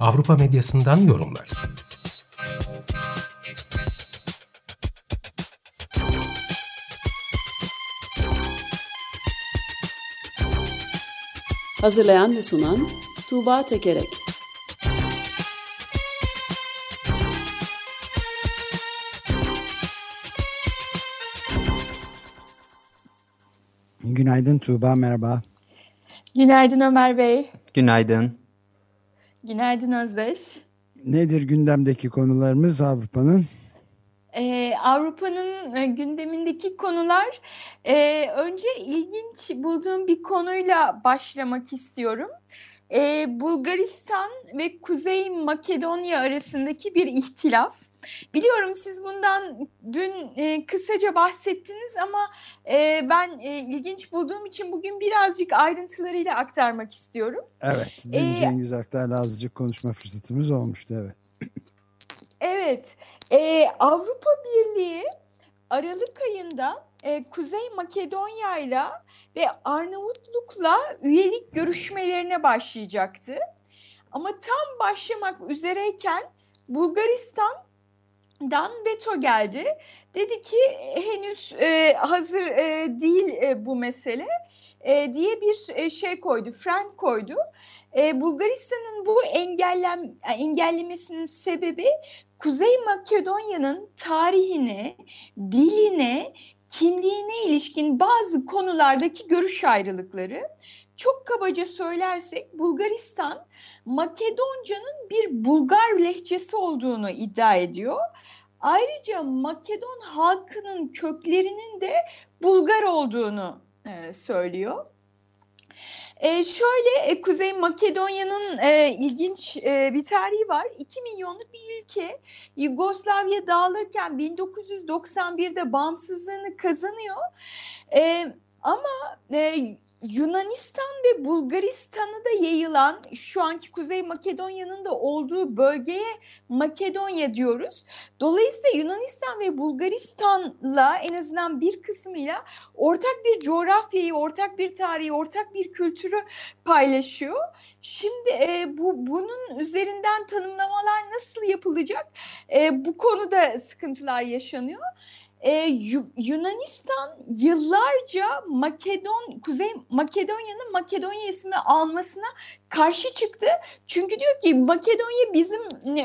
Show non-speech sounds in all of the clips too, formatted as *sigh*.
Avrupa medyasından yorumlar. Hazırlayan ve sunan Tuğba Tekerek Günaydın Tuğba, merhaba. Günaydın Ömer Bey. Günaydın. Günaydın Özdeş. Nedir gündemdeki konularımız Avrupa'nın? Ee, Avrupa'nın e, gündemindeki konular e, önce ilginç bulduğum bir konuyla başlamak istiyorum. Ee, Bulgaristan ve Kuzey Makedonya arasındaki bir ihtilaf. Biliyorum siz bundan dün e, kısaca bahsettiniz ama e, ben e, ilginç bulduğum için bugün birazcık ayrıntılarıyla aktarmak istiyorum. Evet, dün ee, Cengiz Aktar'la azıcık konuşma fırsatımız olmuştu, evet. Evet, e, Avrupa Birliği Aralık ayında e, Kuzey Makedonya ile ve Arnavutluk'la üyelik görüşmelerine başlayacaktı. Ama tam başlamak üzereyken Bulgaristan dan veto geldi. Dedi ki henüz e, hazır e, değil e, bu mesele e, diye bir e, şey koydu, fren koydu. E, Bulgaristan'ın bu engellem engellemesinin sebebi Kuzey Makedonya'nın tarihine, diline, kimliğine ilişkin bazı konulardaki görüş ayrılıkları. Çok kabaca söylersek Bulgaristan Makedonca'nın bir Bulgar lehçesi olduğunu iddia ediyor. Ayrıca Makedon halkının köklerinin de Bulgar olduğunu e, söylüyor. E, şöyle e, Kuzey Makedonya'nın e, ilginç e, bir tarihi var. 2 milyonluk bir ülke Yugoslavya dağılırken 1991'de bağımsızlığını kazanıyor. E, ama e, Yunanistan ve Bulgaristan'ı da yayılan şu anki Kuzey Makedonya'nın da olduğu bölgeye Makedonya diyoruz. Dolayısıyla Yunanistan ve Bulgaristan'la en azından bir kısmıyla ortak bir coğrafyayı, ortak bir tarihi, ortak bir kültürü paylaşıyor. Şimdi e, bu bunun üzerinden tanımlamalar nasıl yapılacak? E, bu konuda sıkıntılar yaşanıyor e, Yunanistan yıllarca Makedon Kuzey Makedonya'nın Makedonya ismi almasına karşı çıktı. Çünkü diyor ki Makedonya bizim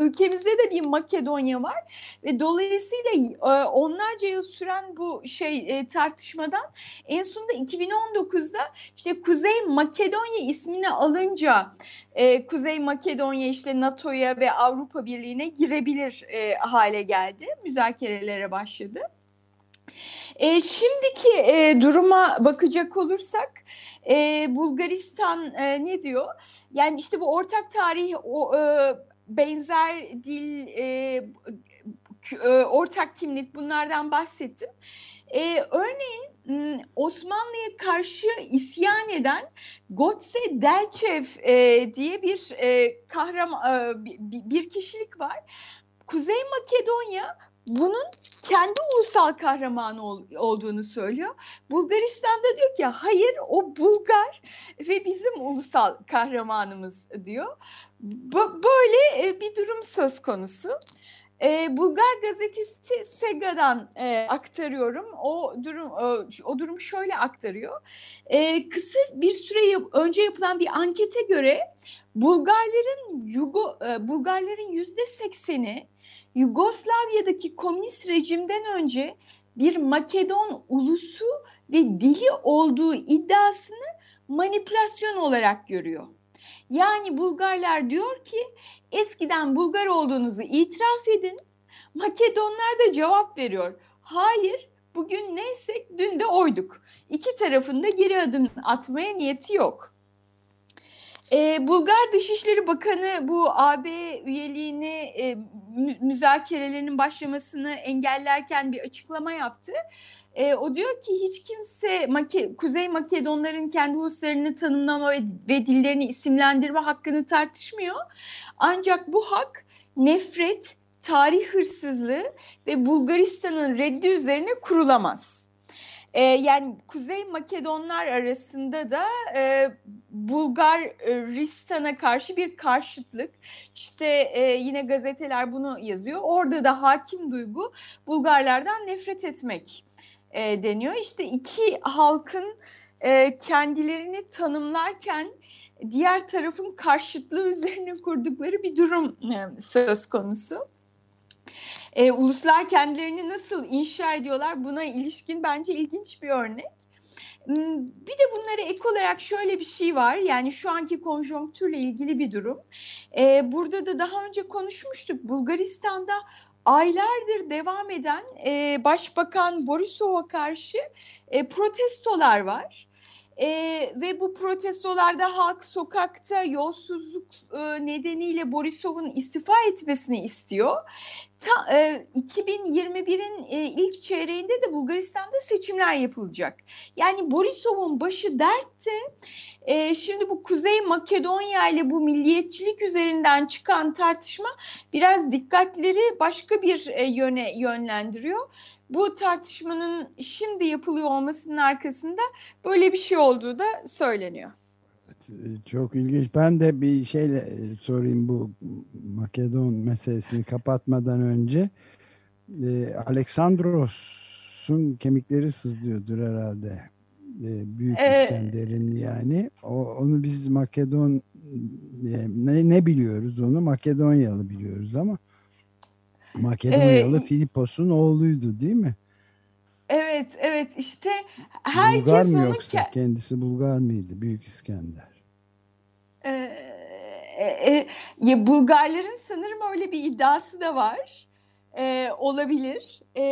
ülkemizde de bir Makedonya var ve dolayısıyla e, onlarca yıl süren bu şey e, tartışmadan en sonunda 2019'da işte Kuzey Makedonya ismini alınca e, Kuzey Makedonya işte NATO'ya ve Avrupa Birliği'ne girebilir e, hale geldi. Müzakerelere başladı. E, şimdiki e, duruma bakacak olursak e, Bulgaristan e, ne diyor? Yani işte bu ortak tarih, o e, benzer dil, e, e, ortak kimlik bunlardan bahsettim. E, örneğin Osmanlı'ya karşı isyan eden Gotse Delchev e, diye bir e, kahraman e, bir kişilik var. Kuzey Makedonya bunun kendi ulusal kahramanı ol, olduğunu söylüyor. Bulgaristan'da diyor ki hayır o Bulgar ve bizim ulusal kahramanımız diyor. B- böyle e, bir durum söz konusu. E, Bulgar gazetesi Sega'dan e, aktarıyorum. O durum o, o durum şöyle aktarıyor. E, kısa bir süre önce yapılan bir ankete göre Bulgarların Yugo e, Bulgarların yüzde sekseni Yugoslavya'daki komünist rejimden önce bir Makedon ulusu ve dili olduğu iddiasını manipülasyon olarak görüyor. Yani Bulgarlar diyor ki eskiden Bulgar olduğunuzu itiraf edin. Makedonlar da cevap veriyor. Hayır bugün neysek dün de oyduk. İki tarafında geri adım atmaya niyeti yok. E, Bulgar Dışişleri Bakanı bu AB üyeliğini e, müzakerelerinin başlamasını engellerken bir açıklama yaptı. E, o diyor ki hiç kimse Make Kuzey Makedonların kendi uluslarını tanımlama ve, ve dillerini isimlendirme hakkını tartışmıyor. Ancak bu hak nefret, tarih hırsızlığı ve Bulgaristan'ın reddi üzerine kurulamaz. Ee, yani Kuzey Makedonlar arasında da e, Bulgaristan'a karşı bir karşıtlık. İşte e, yine gazeteler bunu yazıyor. Orada da hakim duygu Bulgarlardan nefret etmek e, deniyor. İşte iki halkın e, kendilerini tanımlarken diğer tarafın karşıtlığı üzerine kurdukları bir durum e, söz konusu. E, uluslar kendilerini nasıl inşa ediyorlar buna ilişkin bence ilginç bir örnek. Hmm, bir de bunlara ek olarak şöyle bir şey var yani şu anki konjonktürle ilgili bir durum. Ee, burada da daha önce konuşmuştuk Bulgaristan'da aylardır devam eden e, Başbakan Borisov'a karşı e, protestolar var. E, ve bu protestolarda halk sokakta yolsuzluk e, nedeniyle Borisov'un istifa etmesini istiyor. Ta, e, 2021'in e, ilk çeyreğinde de Bulgaristan'da seçimler yapılacak. Yani Borisov'un başı dertte. E, şimdi bu Kuzey Makedonya ile bu milliyetçilik üzerinden çıkan tartışma biraz dikkatleri başka bir e, yöne yönlendiriyor bu tartışmanın şimdi yapılıyor olmasının arkasında böyle bir şey olduğu da söyleniyor. E, çok ilginç. Ben de bir şeyle e, sorayım bu Makedon meselesini kapatmadan önce. Ee, Aleksandros'un kemikleri sızlıyordur herhalde. Ee, Büyük ee, İskender'in yani. O, onu biz Makedon ne, ne biliyoruz onu? Makedonyalı biliyoruz ama Makedonyalı ee, Filipos'un oğluydu değil mi? Evet, evet işte herkes Bulgar mı yoksa ke kendisi Bulgar mıydı Büyük İskender? Ee, e, e, Bulgarların sanırım öyle bir iddiası da var. Ee, olabilir. Ee,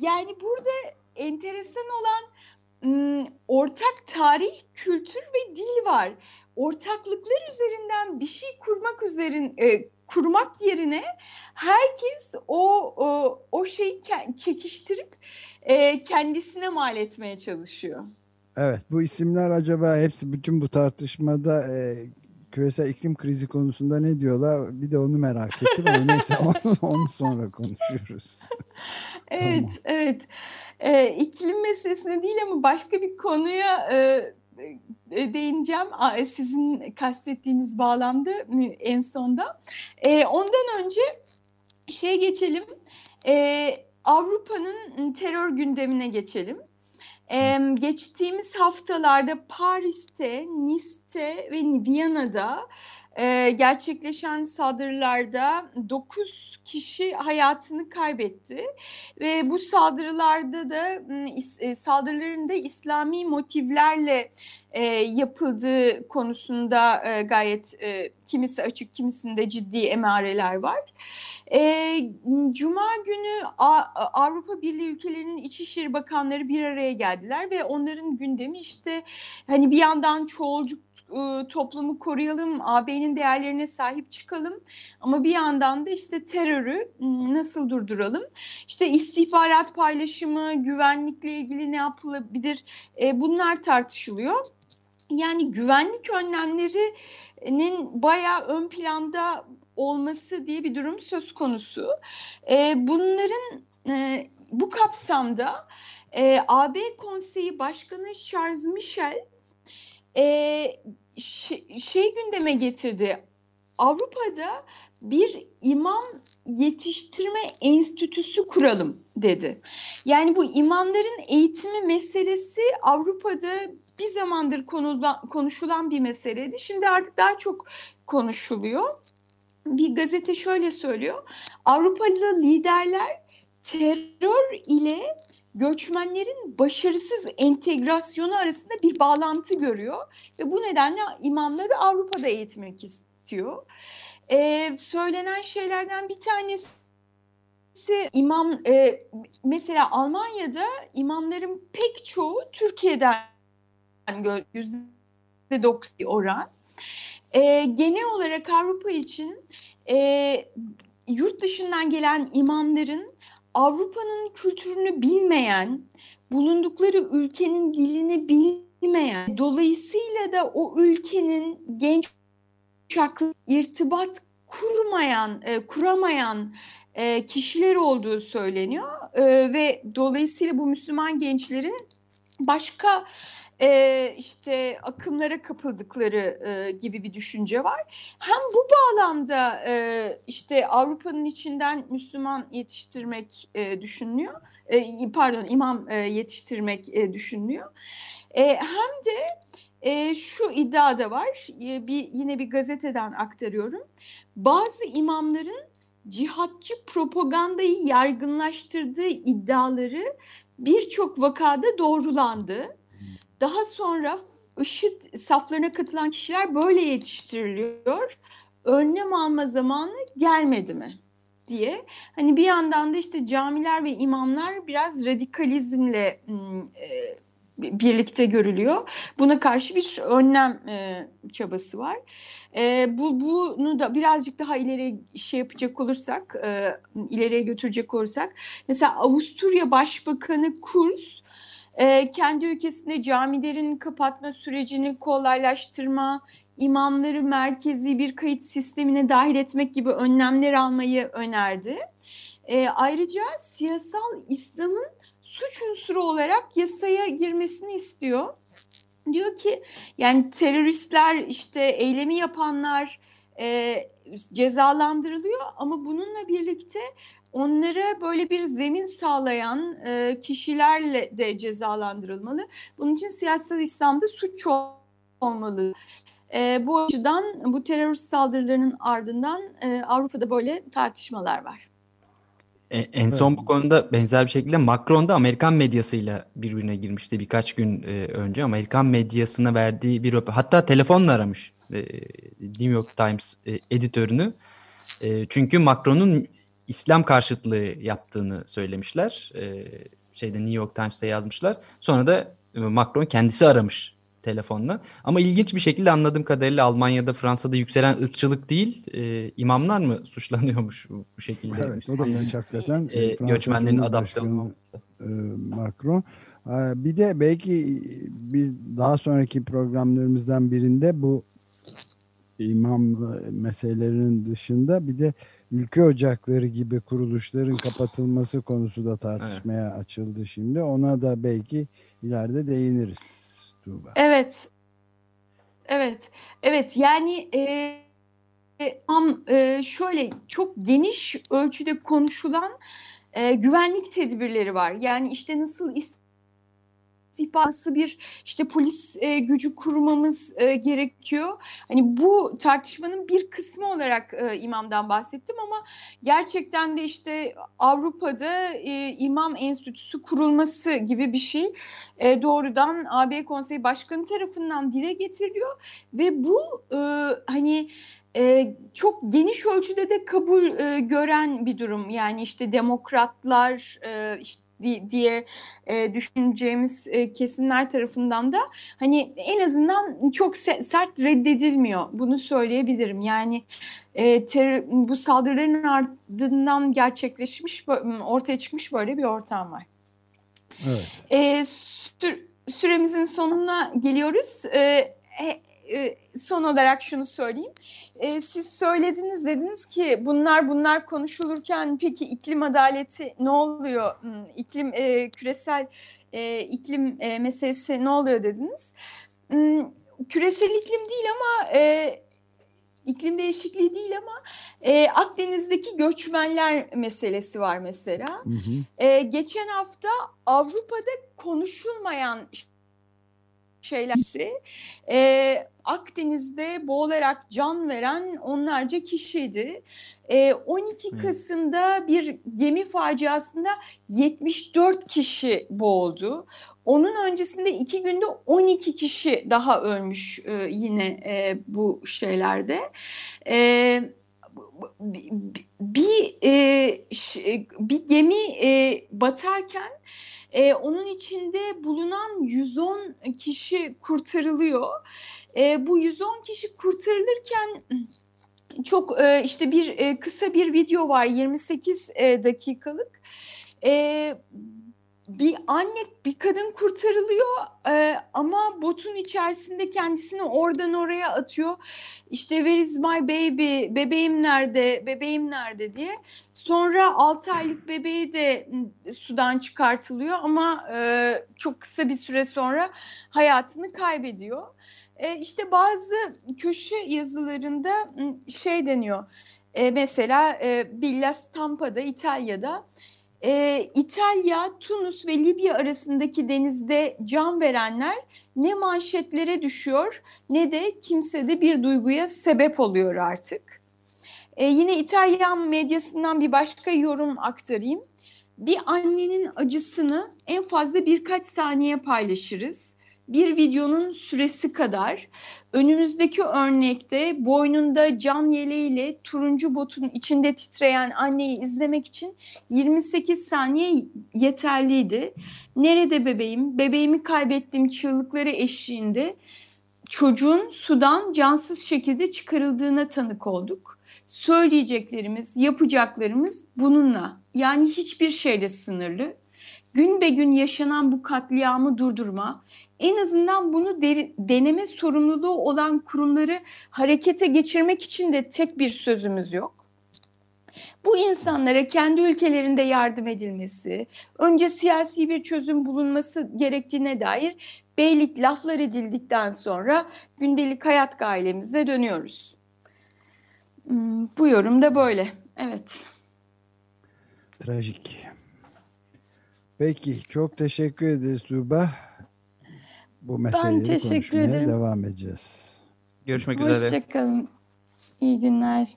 yani burada enteresan olan ortak tarih, kültür ve dil var. Ortaklıklar üzerinden bir şey kurmak üzerin e, kurmak yerine herkes o o, o şeyi çekiştirip e, kendisine mal etmeye çalışıyor. Evet bu isimler acaba hepsi bütün bu tartışmada e, küresel iklim krizi konusunda ne diyorlar bir de onu merak ettim ama neyse *laughs* onu, onu sonra konuşuruz. evet tamam. evet e, iklim meselesine değil ama başka bir konuya e, e, değineceğim sizin kastettiğiniz bağlamda en sonda. E, ondan önce şey geçelim. E, Avrupa'nın terör gündemine geçelim. Ee, geçtiğimiz haftalarda Paris'te, Nice'te ve Viyana'da e, gerçekleşen saldırılarda 9 kişi hayatını kaybetti ve bu saldırılarda da e, saldırıların da İslami motivlerle e, yapıldığı konusunda e, gayet e, kimisi açık kimisinde ciddi emareler var. E, Cuma günü A, Avrupa Birliği ülkelerinin İçişleri Bakanları bir araya geldiler ve onların gündemi işte hani bir yandan çoğulcuk toplumu koruyalım, AB'nin değerlerine sahip çıkalım ama bir yandan da işte terörü nasıl durduralım? İşte istihbarat paylaşımı, güvenlikle ilgili ne yapılabilir? E, bunlar tartışılıyor. Yani güvenlik önlemlerinin bayağı ön planda olması diye bir durum söz konusu. E, bunların e, bu kapsamda AB Konseyi Başkanı Charles Michel e, şey gündeme getirdi. Avrupa'da bir imam yetiştirme enstitüsü kuralım dedi. Yani bu imamların eğitimi meselesi Avrupa'da bir zamandır konuşulan bir meseleydi. Şimdi artık daha çok konuşuluyor. Bir gazete şöyle söylüyor. Avrupalı liderler terör ile göçmenlerin başarısız entegrasyonu arasında bir bağlantı görüyor ve bu nedenle imamları Avrupa'da eğitmek istiyor. Ee, söylenen şeylerden bir tanesi imam e, mesela Almanya'da imamların pek çoğu Türkiye'den yüzde doksan oran. e, genel olarak Avrupa için e, yurt dışından gelen imamların Avrupa'nın kültürünü bilmeyen, bulundukları ülkenin dilini bilmeyen, dolayısıyla da o ülkenin genç kuşaklı irtibat kurmayan, e, kuramayan e, kişiler olduğu söyleniyor. E, ve dolayısıyla bu Müslüman gençlerin başka e, işte akımlara kapıldıkları e, gibi bir düşünce var. Hem bu bağlamda e, işte Avrupa'nın içinden Müslüman yetiştirmek e, düşünülüyor. E, pardon imam e, yetiştirmek e, düşünülüyor. E, hem de e, şu iddia da var. E, bir yine bir gazeteden aktarıyorum. Bazı imamların cihatçı propagandayı yaygınlaştırdığı iddiaları birçok vakada doğrulandı. Daha sonra IŞİD saflarına katılan kişiler böyle yetiştiriliyor. Önlem alma zamanı gelmedi mi? diye. Hani bir yandan da işte camiler ve imamlar biraz radikalizmle e, birlikte görülüyor. Buna karşı bir önlem e, çabası var. E, bu bunu da birazcık daha ileri şey yapacak olursak, e, ileriye götürecek olursak, mesela Avusturya Başbakanı Kurz e, kendi ülkesinde camilerin kapatma sürecini kolaylaştırma, imamları merkezi bir kayıt sistemine dahil etmek gibi önlemler almayı önerdi. E, ayrıca siyasal İslam'ın suç unsuru olarak yasaya girmesini istiyor. Diyor ki yani teröristler işte eylemi yapanlar e, cezalandırılıyor ama bununla birlikte onlara böyle bir zemin sağlayan e, kişilerle de cezalandırılmalı. Bunun için siyasal İslam'da suç olmalı. E, bu açıdan bu terörist saldırılarının ardından e, Avrupa'da böyle tartışmalar var. E, en son bu konuda benzer bir şekilde Macron da Amerikan medyasıyla birbirine girmişti birkaç gün e, önce. Amerikan medyasına verdiği bir hatta telefonla aramış e, New York Times e, editörünü. E, çünkü Macron'un İslam karşıtlığı yaptığını söylemişler. E, şeyde New York Times'ta yazmışlar. Sonra da Macron kendisi aramış telefonla. Ama ilginç bir şekilde anladığım kadarıyla Almanya'da, Fransa'da yükselen ırkçılık değil, e, imamlar mı *laughs* suçlanıyormuş bu şekilde? Evet, o da ilginç hakikaten. E, göçmenlerin adapte olmaması. E, Macron. Bir de belki bir daha sonraki programlarımızdan birinde bu imam meselelerinin dışında bir de ülke ocakları gibi kuruluşların kapatılması konusu da tartışmaya evet. açıldı şimdi. Ona da belki ileride değiniriz. Tuğba. Evet. Evet. Evet yani e, am e, şöyle çok geniş ölçüde konuşulan e, güvenlik tedbirleri var. Yani işte nasıl istihbaratı bir işte polis e, gücü kurmamız e, gerekiyor. Hani bu tartışmanın bir kısmı olarak e, imamdan bahsettim ama gerçekten de işte Avrupa'da e, imam enstitüsü kurulması gibi bir şey e, doğrudan AB Konseyi Başkanı tarafından dile getiriliyor ve bu e, hani e, çok geniş ölçüde de kabul e, gören bir durum. Yani işte demokratlar, e, işte diye e, düşüneceğimiz e, kesimler tarafından da hani en azından çok sert reddedilmiyor. Bunu söyleyebilirim. Yani e, ter, bu saldırıların ardından gerçekleşmiş, ortaya çıkmış böyle bir ortam var. Evet. E, sü süremizin sonuna geliyoruz. E, e, son olarak şunu söyleyeyim. E, siz söylediniz dediniz ki bunlar bunlar konuşulurken peki iklim adaleti ne oluyor? Hmm, iklim e, küresel e, iklim e, meselesi ne oluyor dediniz. Hmm, küresel iklim değil ama e, iklim değişikliği değil ama e, Akdeniz'deki göçmenler meselesi var mesela. Hı hı. E, geçen hafta Avrupa'da konuşulmayan şeylersi e, Akdeniz'de boğularak can veren onlarca kişiydi. E, 12 Kasım'da bir gemi faciasında 74 kişi boğuldu. Onun öncesinde iki günde 12 kişi daha ölmüş e, yine e, bu şeylerde. E, bir e, bir gemi e, batarken e, onun içinde bulunan 110 kişi kurtarılıyor. E, bu 110 kişi kurtarılırken çok e, işte bir e, kısa bir video var 28 e, dakikalık. E, bir anne bir kadın kurtarılıyor e, ama botun içerisinde kendisini oradan oraya atıyor. İşte where is my baby bebeğim nerede bebeğim nerede diye. Sonra 6 aylık bebeği de sudan çıkartılıyor ama e, çok kısa bir süre sonra hayatını kaybediyor. E, işte bazı köşe yazılarında şey deniyor. E, mesela e, Villa Stampa'da İtalya'da e, İtalya, Tunus ve Libya arasındaki denizde can verenler ne manşetlere düşüyor ne de kimsede bir duyguya sebep oluyor artık. E, yine İtalyan medyasından bir başka yorum aktarayım. Bir annenin acısını en fazla birkaç saniye paylaşırız bir videonun süresi kadar önümüzdeki örnekte boynunda can yeleğiyle turuncu botun içinde titreyen anneyi izlemek için 28 saniye yeterliydi. Nerede bebeğim? Bebeğimi kaybettiğim çığlıkları eşliğinde çocuğun sudan cansız şekilde çıkarıldığına tanık olduk. Söyleyeceklerimiz, yapacaklarımız bununla yani hiçbir şeyle sınırlı. Gün be gün yaşanan bu katliamı durdurma, en azından bunu de, deneme sorumluluğu olan kurumları harekete geçirmek için de tek bir sözümüz yok. Bu insanlara kendi ülkelerinde yardım edilmesi, önce siyasi bir çözüm bulunması gerektiğine dair beylik laflar edildikten sonra gündelik hayat gailemize dönüyoruz. Hmm, bu yorum da böyle. Evet. Trajik. Peki çok teşekkür ederiz Tuğba bu meseleleri ben teşekkür konuşmaya ederim. devam edeceğiz. Görüşmek Hoşça üzere. Hoşçakalın. İyi günler.